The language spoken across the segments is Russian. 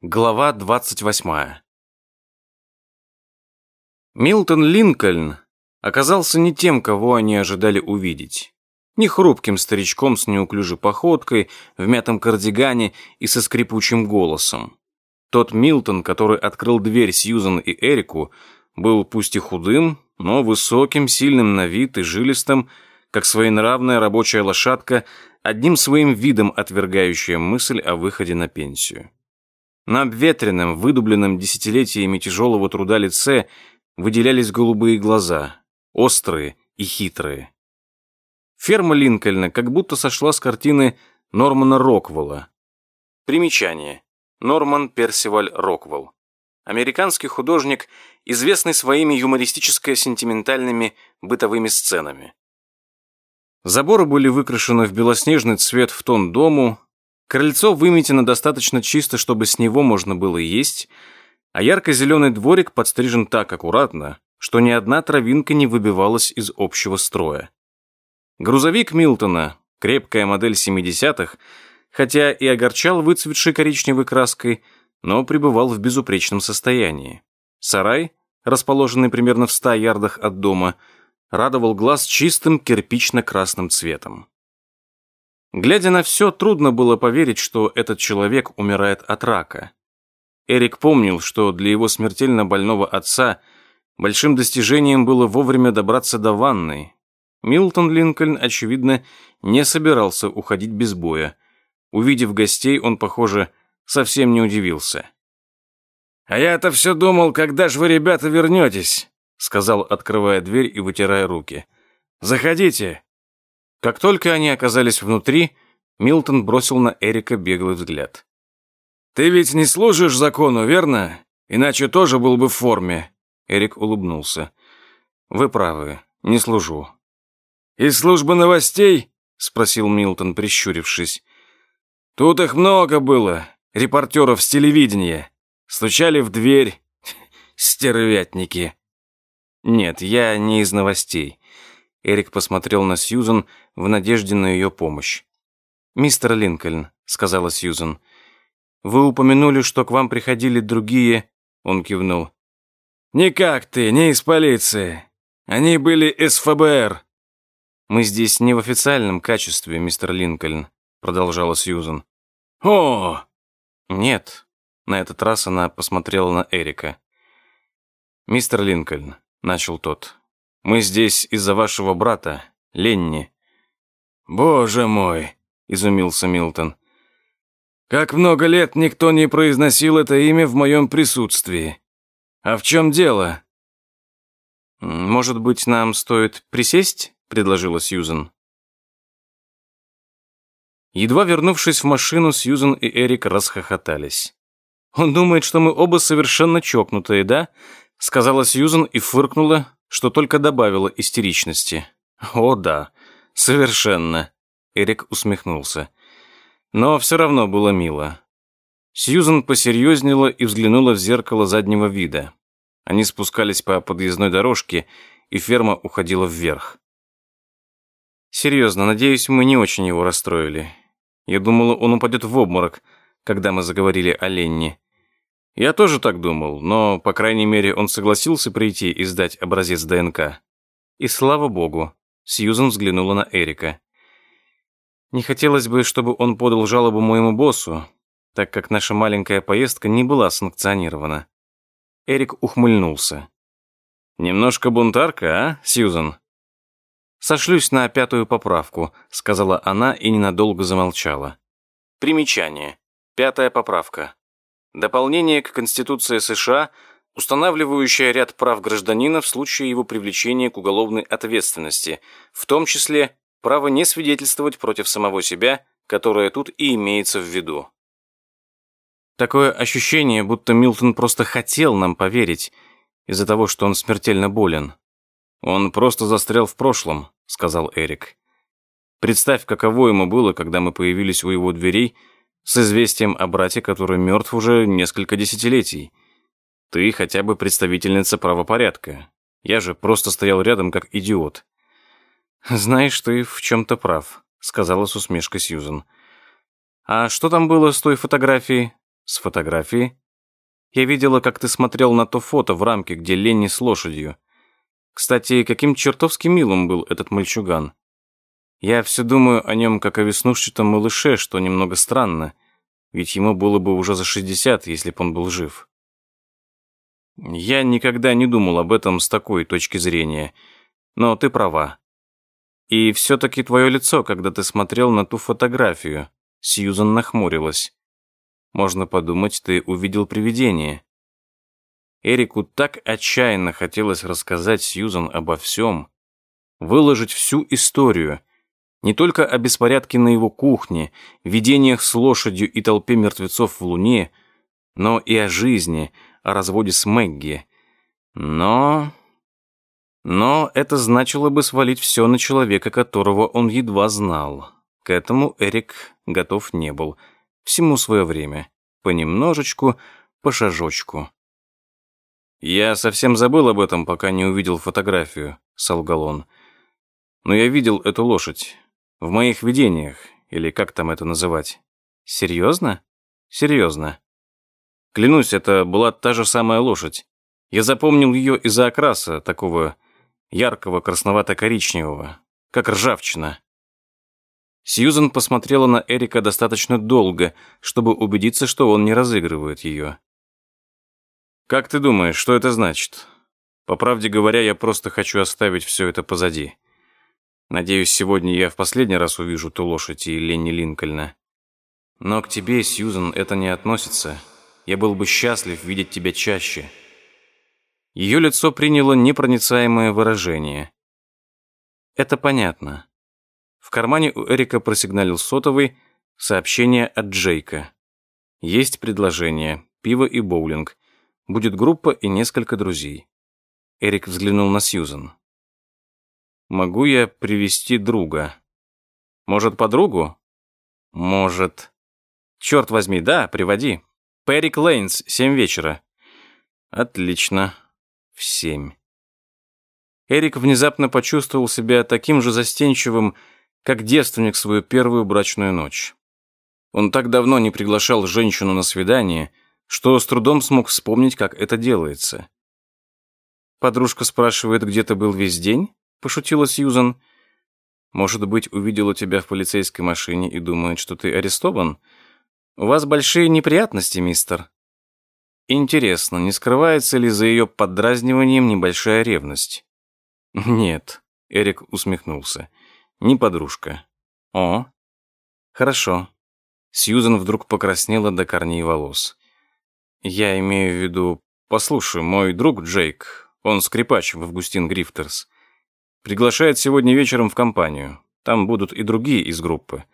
Глава 28. Милтон Линкольн оказался не тем, кого они ожидали увидеть. Не хрупким старичком с неуклюжей походкой, в мятом кардигане и со скрипучим голосом. Тот Милтон, который открыл дверь Сьюзан и Эрику, был пусть и худым, но высоким, сильным на вид и жилистым, как своенравная рабочая лошадка, одним своим видом отвергающая мысль о выходе на пенсию. На обветренном, выдубленном десятилетиями тяжелого труда лице выделялись голубые глаза, острые и хитрые. Ферма Линкольна как будто сошла с картины Нормана Роквелла. Примечание. Норман Персиваль Роквелл. Американский художник, известный своими юмористическо-сентиментальными бытовыми сценами. Заборы были выкрашены в белоснежный цвет в тон дому, Крыльцо выметено достаточно чисто, чтобы с него можно было есть, а ярко-зеленый дворик подстрижен так аккуратно, что ни одна травинка не выбивалась из общего строя. Грузовик Милтона, крепкая модель 70-х, хотя и огорчал выцветшей коричневой краской, но пребывал в безупречном состоянии. Сарай, расположенный примерно в 100 ярдах от дома, радовал глаз чистым кирпично-красным цветом. Глядя на все, трудно было поверить, что этот человек умирает от рака. Эрик помнил, что для его смертельно больного отца большим достижением было вовремя добраться до ванной. Милтон Линкольн, очевидно, не собирался уходить без боя. Увидев гостей, он, похоже, совсем не удивился. «А я-то все думал, когда же вы, ребята, вернетесь?» сказал, открывая дверь и вытирая руки. «Заходите, как только они оказались внутри, Милтон бросил на Эрика беглый взгляд. «Ты ведь не служишь закону, верно? Иначе тоже был бы в форме». Эрик улыбнулся. «Вы правы, не служу». «Из службы новостей?» — спросил Милтон, прищурившись. «Тут их много было, репортеров с телевидения. Стучали в дверь. Стервятники». «Нет, я не из новостей». Эрик посмотрел на Сьюзан в надежде на ее помощь. «Мистер Линкольн», — сказала Сьюзан, — «вы упомянули, что к вам приходили другие...» Он кивнул. «Не как ты, не из полиции. Они были из ФБР». «Мы здесь не в официальном качестве, мистер Линкольн», — продолжала Сьюзан. «О!» «Нет». На этот раз она посмотрела на Эрика. «Мистер Линкольн», — начал тот, — «мы здесь из-за вашего брата, Ленни. «Боже мой!» — изумился Милтон. «Как много лет никто не произносил это имя в моем присутствии. А в чем дело?» «Может быть, нам стоит присесть?» — предложила Сьюзен. Едва вернувшись в машину, Сьюзен и Эрик расхохотались. «Он думает, что мы оба совершенно чокнутые, да?» — сказала Сьюзен и фыркнула, что только добавила истеричности. «О, да. «Совершенно», — Эрик усмехнулся. Но все равно было мило. Сьюзан посерьезнела и взглянула в зеркало заднего вида. Они спускались по подъездной дорожке, и ферма уходила вверх. «Серьезно, надеюсь, мы не очень его расстроили. Я думала, он упадет в обморок, когда мы заговорили о Ленне. Я тоже так думал, но, по крайней мере, он согласился прийти и сдать образец ДНК. И слава богу, Сьюзан взглянула на Эрика. «Не хотелось бы, чтобы он подал жалобу моему боссу, так как наша маленькая поездка не была санкционирована». Эрик ухмыльнулся. «Немножко бунтарка, а, Сьюзан?» «Сошлюсь на пятую поправку», — сказала она и ненадолго замолчала. Примечание. Пятая поправка. Дополнение к Конституции США — устанавливающая ряд прав гражданина в случае его привлечения к уголовной ответственности, в том числе право не свидетельствовать против самого себя, которое тут и имеется в виду. Такое ощущение, будто Милтон просто хотел нам поверить из-за того, что он смертельно болен. Он просто застрял в прошлом, сказал Эрик. Представь, каково ему было, когда мы появились у его дверей с известием о брате, который мертв уже несколько десятилетий. Ты хотя бы представительница правопорядка. Я же просто стоял рядом как идиот. Знаешь, ты в чем-то прав, сказала с усмешкой Сьюзен. А что там было с той фотографией? С фотографии? Я видела, как ты смотрел на то фото в рамке, где Ленни с лошадью. Кстати, каким чертовски милым был этот мальчуган. Я все думаю о нем, как о веснушчатом малыше, что немного странно, ведь ему было бы уже за 60, если бы он был жив. Я никогда не думал об этом с такой точки зрения, но ты права. И все-таки твое лицо, когда ты смотрел на ту фотографию, Сьюзан нахмурилась. Можно подумать, ты увидел привидение. Эрику так отчаянно хотелось рассказать Сьюзан обо всем, выложить всю историю, не только о беспорядке на его кухне, видениях с лошадью и толпе мертвецов в луне, но и о жизни, о разводе с Мэгги. Но... Но это значило бы свалить все на человека, которого он едва знал. К этому Эрик готов не был. Всему свое время. Понемножечку, по шажочку. «Я совсем забыл об этом, пока не увидел фотографию», — солгал он. «Но я видел эту лошадь. В моих видениях, или как там это называть. Серьезно? Серьезно. Клянусь, это была та же самая лошадь. Я запомнил ее из-за окраса, такого яркого красновато-коричневого, как ржавчина. Сьюзен посмотрела на Эрика достаточно долго, чтобы убедиться, что он не разыгрывает ее. «Как ты думаешь, что это значит?» «По правде говоря, я просто хочу оставить все это позади. Надеюсь, сегодня я в последний раз увижу ту лошадь и Ленни Линкольна. Но к тебе, Сьюзен, это не относится. Я был бы счастлив видеть тебя чаще». Ее лицо приняло непроницаемое выражение. «Это понятно». В кармане у Эрика просигналил сотовый, сообщение от Джейка. «Есть предложение, пиво и боулинг. Будет группа и несколько друзей». Эрик взглянул на Сьюзен. Могу я привести друга? Может, подругу? Может. Черт возьми, да, приводи. Перрик Лейнс, семь вечера. Отлично. В семь. Эрик внезапно почувствовал себя таким же застенчивым, как девственник свою первую брачную ночь. Он так давно не приглашал женщину на свидание, что с трудом смог вспомнить, как это делается. Подружка спрашивает, где ты был весь день? — пошутила Сьюзан. «Может быть, увидела тебя в полицейской машине и думает, что ты арестован? У вас большие неприятности, мистер». Интересно, не скрывается ли за ее поддразниванием небольшая ревность? «Нет», — Эрик усмехнулся, — «не подружка». «О, хорошо». Сьюзан вдруг покраснела до корней волос. «Я имею в виду... Послушай, мой друг Джейк, он скрипач в Августин Грифтерс. Приглашает сегодня вечером в компанию. Там будут и другие из группы.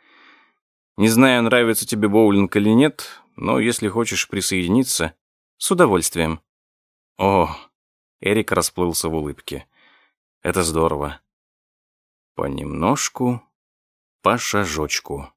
Не знаю, нравится тебе боулинг или нет, но если хочешь присоединиться, с удовольствием. О, Эрик расплылся в улыбке. Это здорово. Понемножку, по шажочку.